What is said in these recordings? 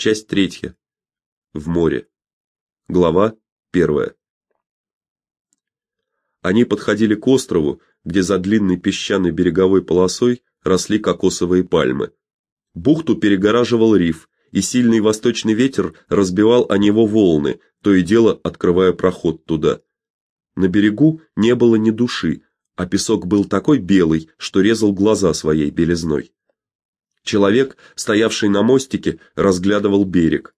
Часть третья. В море. Глава первая. Они подходили к острову, где за длинной песчаной береговой полосой росли кокосовые пальмы. Бухту перегораживал риф, и сильный восточный ветер разбивал о него волны, то и дело открывая проход туда. На берегу не было ни души, а песок был такой белый, что резал глаза своей белизной. Человек, стоявший на мостике, разглядывал берег.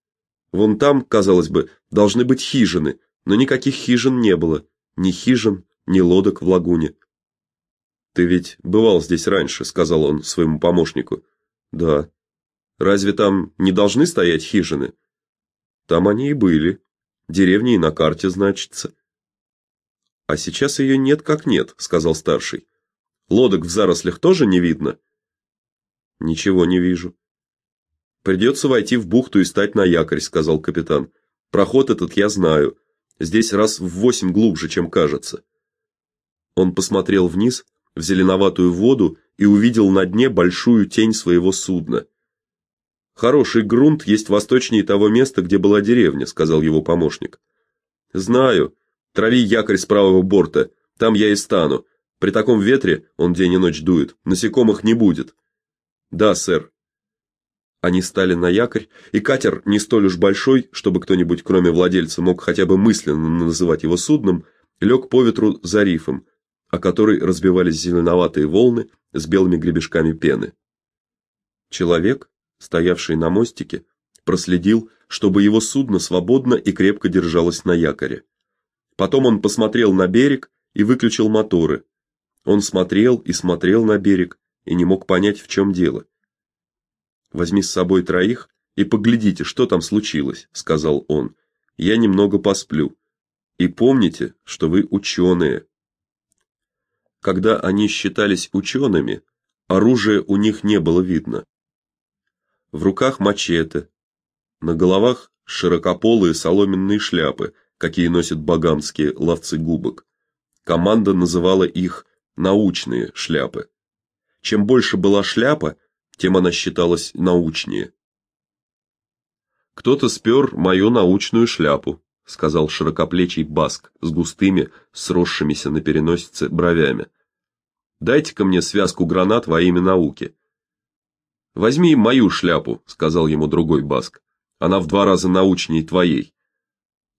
Вон там, казалось бы, должны быть хижины, но никаких хижин не было, ни хижин, ни лодок в лагуне. Ты ведь бывал здесь раньше, сказал он своему помощнику. Да. Разве там не должны стоять хижины? Там они и были. Деревня и на карте значится. А сейчас ее нет как нет, сказал старший. Лодок в зарослях тоже не видно. Ничего не вижу. Придется войти в бухту и стать на якорь, сказал капитан. Проход этот я знаю. Здесь раз в восемь глубже, чем кажется. Он посмотрел вниз в зеленоватую воду и увидел на дне большую тень своего судна. Хороший грунт есть восточнее того места, где была деревня, сказал его помощник. Знаю. Трави якорь с правого борта, там я и стану. При таком ветре, он день и ночь дует, насекомых не будет. Да, сэр. Они стали на якорь, и катер, не столь уж большой, чтобы кто-нибудь, кроме владельца, мог хотя бы мысленно называть его судном, лег по ветру за рифом, о который разбивались зеленоватые волны с белыми гребешками пены. Человек, стоявший на мостике, проследил, чтобы его судно свободно и крепко держалось на якоре. Потом он посмотрел на берег и выключил моторы. Он смотрел и смотрел на берег, и не мог понять, в чем дело. Возьми с собой троих и поглядите, что там случилось, сказал он. Я немного посплю. И помните, что вы ученые. Когда они считались учеными, оружия у них не было видно. В руках мачете, на головах широкополые соломенные шляпы, какие носят багамские ловцы губок. Команда называла их научные шляпы. Чем больше была шляпа, тем она считалась научнее. Кто-то спер мою научную шляпу, сказал широкоплечий баск с густыми, сросшимися на переносице бровями. Дайте-ка мне связку гранат во имя науки. Возьми мою шляпу, сказал ему другой баск. Она в два раза научнее твоей.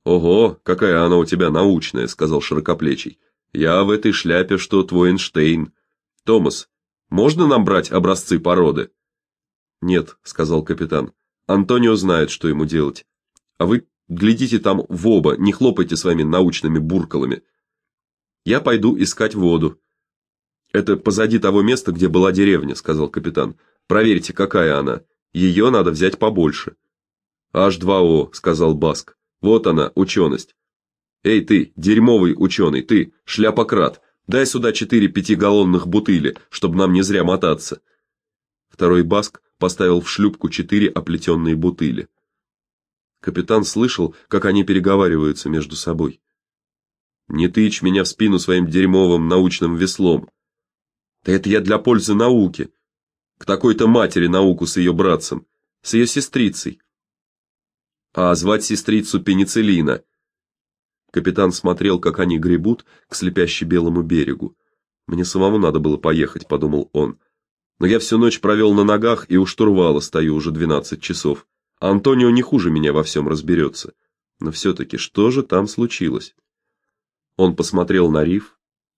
Ого, какая она у тебя научная, сказал широкоплечий. Я в этой шляпе, что твой Эйнштейн. Томас, можно нам брать образцы породы? Нет, сказал капитан. Антонио знает, что ему делать. А вы глядите там в оба, не хлопайте своими научными буркалами. Я пойду искать воду. Это позади того места, где была деревня, сказал капитан. Проверьте, какая она. Ее надо взять побольше. H2O, сказал Баск. Вот она, ученость. Эй ты, дерьмовый ученый, ты, шляпократ. Дай сюда четыре пятигаллонных бутыли, чтобы нам не зря мотаться. Второй Баск поставил в шлюпку четыре оплетенные бутыли. Капитан слышал, как они переговариваются между собой. Не тычь меня в спину своим дерьмовым научным веслом. Да это я для пользы науки. К такой-то матери науку с ее братцем, с ее сестрицей. А звать сестрицу Пенициллина Капитан смотрел, как они гребут к слепяще белому берегу. Мне самому надо было поехать, подумал он. Но я всю ночь провел на ногах и у штурвала стою уже двенадцать часов. А Антонио не хуже меня во всем разберется. Но все таки что же там случилось? Он посмотрел на риф,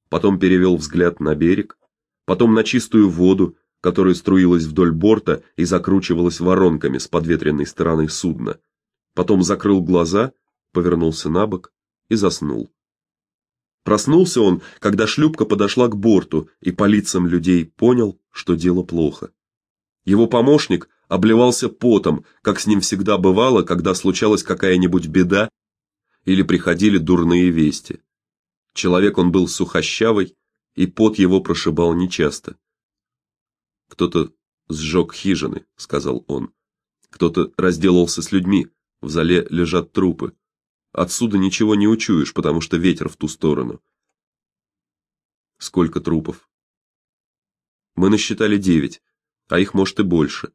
потом перевел взгляд на берег, потом на чистую воду, которая струилась вдоль борта и закручивалась воронками с подветренной стороны судна. Потом закрыл глаза, повернулся на бок и заснул. Проснулся он, когда шлюпка подошла к борту, и по лицам людей понял, что дело плохо. Его помощник обливался потом, как с ним всегда бывало, когда случалась какая-нибудь беда или приходили дурные вести. Человек он был сухощавый, и пот его прошибал нечасто. Кто-то сжег хижины, сказал он. Кто-то разделался с людьми, в зале лежат трупы. Отсюда ничего не учуешь, потому что ветер в ту сторону. Сколько трупов? Мы насчитали девять, а их может и больше.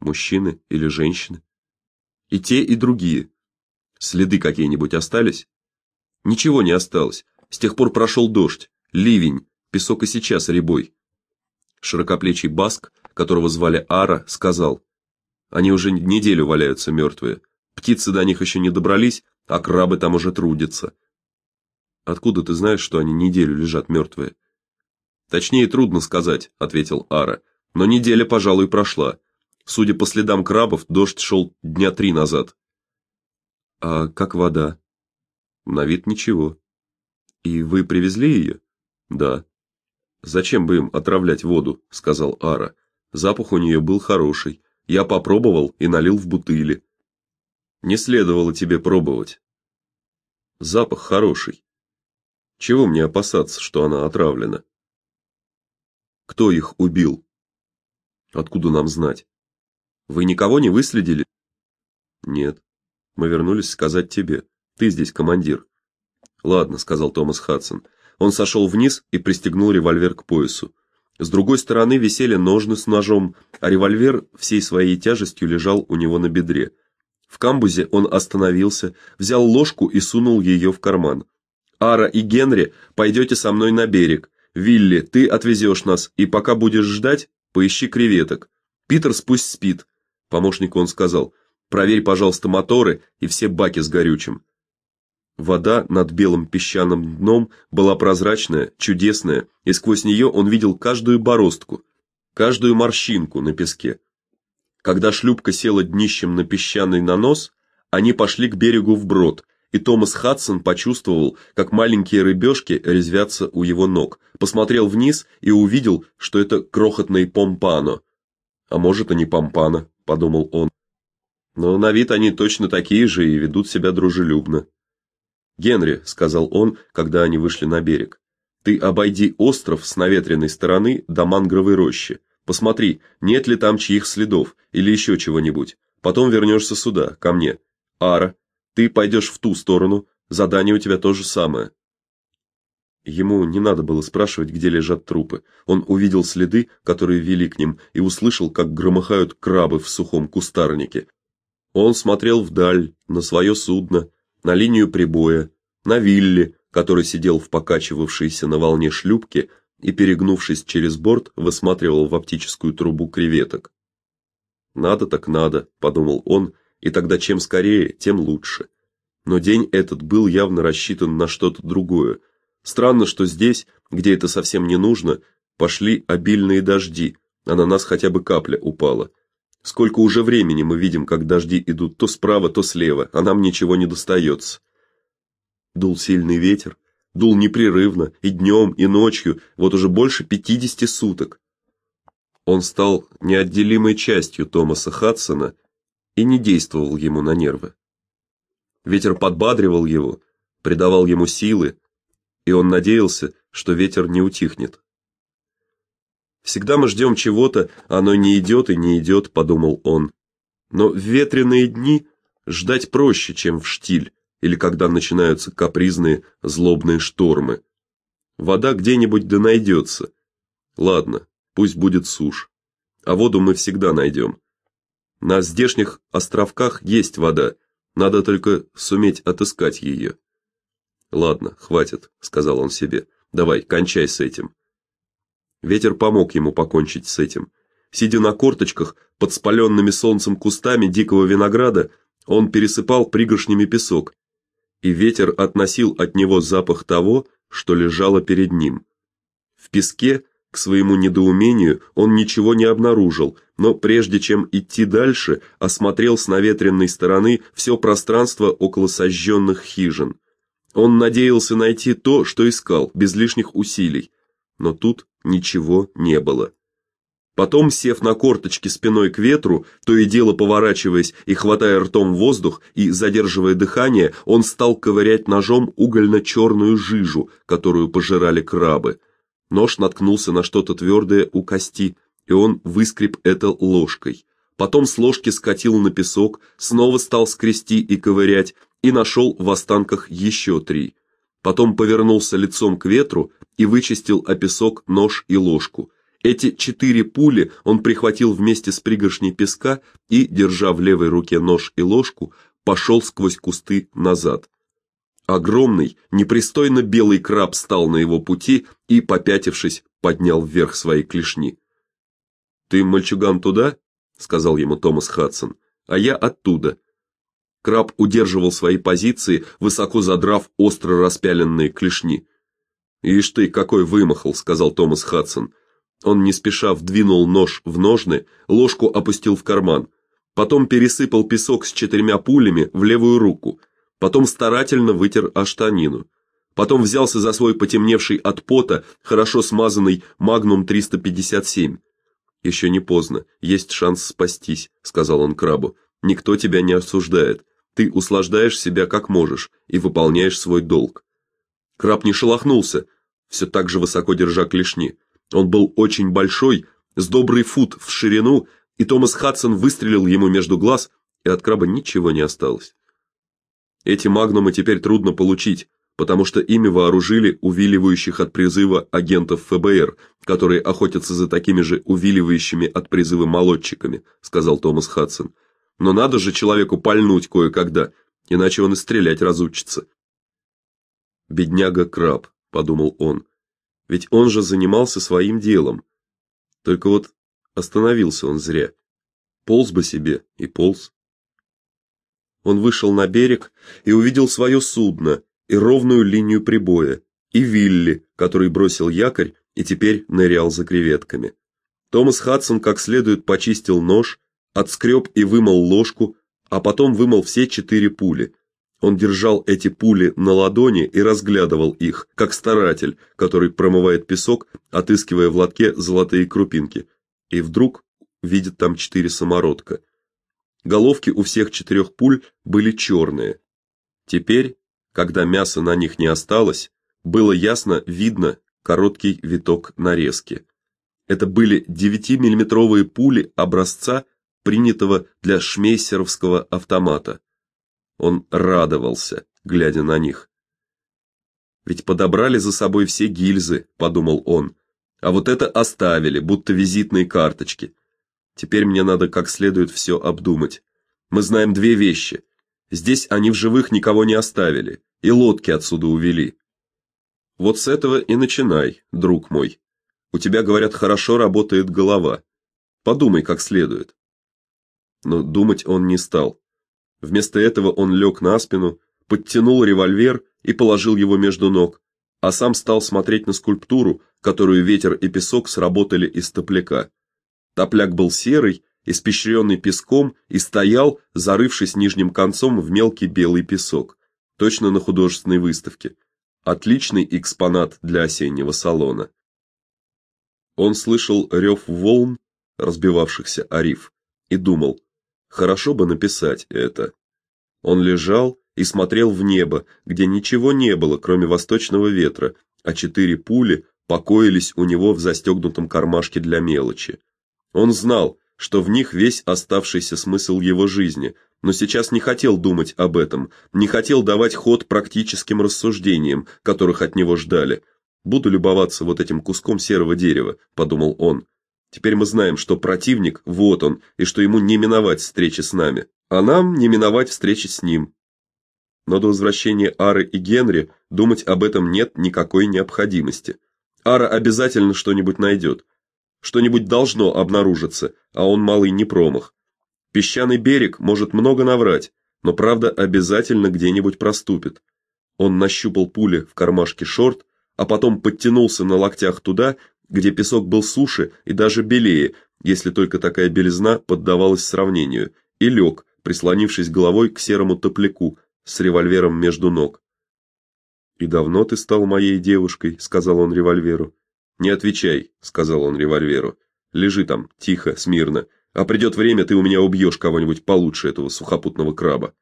Мужчины или женщины? И те, и другие. Следы какие-нибудь остались? Ничего не осталось. С тех пор прошел дождь, ливень, песок и сейчас рябой. Широкоплечий баск, которого звали Ара, сказал: "Они уже неделю валяются мертвые. Птицы до них еще не добрались, а крабы там уже трудятся". Откуда ты знаешь, что они неделю лежат мертвые?» Точнее трудно сказать, ответил Ара. Но неделя, пожалуй, прошла. Судя по следам крабов, дождь шел дня три назад. А как вода? На вид ничего. И вы привезли ее?» Да. Зачем бы им отравлять воду, сказал Ара. Запах у нее был хороший. Я попробовал и налил в бутыли. Не следовало тебе пробовать. Запах хороший. Чего мне опасаться, что она отравлена? Кто их убил? Откуда нам знать? Вы никого не выследили? Нет. Мы вернулись сказать тебе. Ты здесь командир. Ладно, сказал Томас Хадсон. Он сошел вниз и пристегнул револьвер к поясу. С другой стороны висели ножны с ножом, а револьвер всей своей тяжестью лежал у него на бедре. В камбузе он остановился, взял ложку и сунул ее в карман. Ара и Генри пойдете со мной на берег. Вилли, ты отвезешь нас, и пока будешь ждать, поищи креветок. Питер пусть спит. Помощнику он сказал: "Проверь, пожалуйста, моторы и все баки с горючим". Вода над белым песчаным дном была прозрачная, чудесная, и сквозь нее он видел каждую бороздку, каждую морщинку на песке. Когда шлюпка села днищем на песчаный нанос, они пошли к берегу вброд, и Томас Хадсон почувствовал, как маленькие рыбешки резвятся у его ног. Посмотрел вниз и увидел, что это крохотные помпано. А может, и не помпано, подумал он. Но на вид они точно такие же и ведут себя дружелюбно. "Генри", сказал он, когда они вышли на берег. "Ты обойди остров с наветренной стороны до мангровой рощи. Посмотри, нет ли там чьих следов или еще чего-нибудь. Потом вернешься сюда, ко мне. Ара, ты пойдешь в ту сторону, задание у тебя то же самое". Ему не надо было спрашивать, где лежат трупы. Он увидел следы, которые вели к ним, и услышал, как громыхают крабы в сухом кустарнике. Он смотрел вдаль, на свое судно, на линию прибоя, на Вилли, который сидел в покачивавшейся на волне шлюпке и перегнувшись через борт, высматривал в оптическую трубу креветок. Надо так надо, подумал он, и тогда чем скорее, тем лучше. Но день этот был явно рассчитан на что-то другое. Странно, что здесь, где это совсем не нужно, пошли обильные дожди, а на нас хотя бы капля упала. Сколько уже времени мы видим, как дожди идут то справа, то слева, а нам ничего не достается. Дул сильный ветер, дул непрерывно и днем, и ночью, вот уже больше пятидесяти суток. Он стал неотделимой частью Томаса Хадсона и не действовал ему на нервы. Ветер подбадривал его, придавал ему силы, и он надеялся, что ветер не утихнет. Всегда мы ждем чего-то, оно не идет и не идет», — подумал он. Но в ветреные дни ждать проще, чем в штиль или когда начинаются капризные, злобные штормы. Вода где-нибудь да найдется. Ладно, пусть будет сушь. А воду мы всегда найдем. На здешних островках есть вода, надо только суметь отыскать ее. Ладно, хватит, сказал он себе. Давай, кончай с этим. Ветер помог ему покончить с этим. Сидя на корточках под спаленными солнцем кустами дикого винограда, он пересыпал пригоршнями песок, и ветер относил от него запах того, что лежало перед ним. В песке, к своему недоумению, он ничего не обнаружил, но прежде чем идти дальше, осмотрел с наветренной стороны все пространство около сожженных хижин. Он надеялся найти то, что искал, без лишних усилий но тут ничего не было. Потом, сев на корточки спиной к ветру, то и дело поворачиваясь и хватая ртом воздух и задерживая дыхание, он стал ковырять ножом угольно черную жижу, которую пожирали крабы. Нож наткнулся на что-то твердое у кости, и он выскреб это ложкой. Потом с ложки скатил на песок, снова стал скрести и ковырять и нашел в останках еще три. Потом повернулся лицом к ветру и вычистил о песок нож и ложку. Эти четыре пули он прихватил вместе с пригоршней песка и, держа в левой руке нож и ложку, пошел сквозь кусты назад. Огромный, непристойно белый краб стал на его пути и, попятившись, поднял вверх свои клешни. Ты, мальчуган, туда, сказал ему Томас Хадсон. А я оттуда. Краб удерживал свои позиции, высоко задрав остро распяленные клешни. "Ишь ты, какой вымахал", сказал Томас Хадсон. Он не спеша вдвинул нож в ножны, ложку опустил в карман, потом пересыпал песок с четырьмя пулями в левую руку, потом старательно вытер о штанину. Потом взялся за свой потемневший от пота, хорошо смазанный Magnum 357. «Еще не поздно, есть шанс спастись, сказал он крабу. Никто тебя не осуждает. Ты услаждаешь себя как можешь и выполняешь свой долг. Краб не шелохнулся, все так же высоко держа клешни. Он был очень большой, с добрый фут в ширину, и Томас Хадсон выстрелил ему между глаз, и от краба ничего не осталось. Эти магнумы теперь трудно получить, потому что ими вооружили увиливающих от призыва агентов ФБР, которые охотятся за такими же увиливающими от призыва молодчиками, сказал Томас Хадсон. Но надо же человеку пальнуть кое-когда, иначе он и стрелять разучится. Бедняга Краб, подумал он. Ведь он же занимался своим делом. Только вот остановился он зря. Полз бы себе и полз. Он вышел на берег и увидел свое судно и ровную линию прибоя, и Вилли, который бросил якорь и теперь нырял за креветками. Томас Хадсон как следует почистил нож, отскреб и вымыл ложку, а потом вымыл все четыре пули, он держал эти пули на ладони и разглядывал их, как старатель, который промывает песок, отыскивая в лотке золотые крупинки. И вдруг видит там четыре самородка. Головки у всех четырех пуль были черные. Теперь, когда мяса на них не осталось, было ясно видно короткий виток нарезки. Это были 9-миллиметровые пули образца, принятого для шмейсеровского автомата. Он радовался, глядя на них. Ведь подобрали за собой все гильзы, подумал он. А вот это оставили, будто визитные карточки. Теперь мне надо как следует все обдумать. Мы знаем две вещи. Здесь они в живых никого не оставили, и лодки отсюда увели. Вот с этого и начинай, друг мой. У тебя, говорят, хорошо работает голова. Подумай как следует. Но думать он не стал. Вместо этого он лег на спину, подтянул револьвер и положил его между ног, а сам стал смотреть на скульптуру, которую ветер и песок сработали из топляка. Топляк был серый, испещренный песком и стоял, зарывшись нижним концом в мелкий белый песок, точно на художественной выставке. Отличный экспонат для осеннего салона. Он слышал рев волн, разбивавшихся о риф, и думал: Хорошо бы написать это. Он лежал и смотрел в небо, где ничего не было, кроме восточного ветра, а четыре пули покоились у него в застегнутом кармашке для мелочи. Он знал, что в них весь оставшийся смысл его жизни, но сейчас не хотел думать об этом, не хотел давать ход практическим рассуждениям, которых от него ждали. Буду любоваться вот этим куском серого дерева, подумал он. Теперь мы знаем, что противник вот он, и что ему не миновать встречи с нами, а нам не миновать встречи с ним. Но до возвращения Ары и Генри думать об этом нет никакой необходимости. Ара обязательно что-нибудь найдет. Что-нибудь должно обнаружиться, а он малый не промах. Песчаный берег может много наврать, но правда обязательно где-нибудь проступит. Он нащупал пули в кармашке шорт, а потом подтянулся на локтях туда, где песок был суше и даже белее, если только такая белизна поддавалась сравнению, и лег, прислонившись головой к серому топляку с револьвером между ног. И давно ты стал моей девушкой, сказал он револьверу. Не отвечай, сказал он револьверу. Лежи там, тихо, смирно. А придет время, ты у меня убьешь кого-нибудь получше этого сухопутного краба.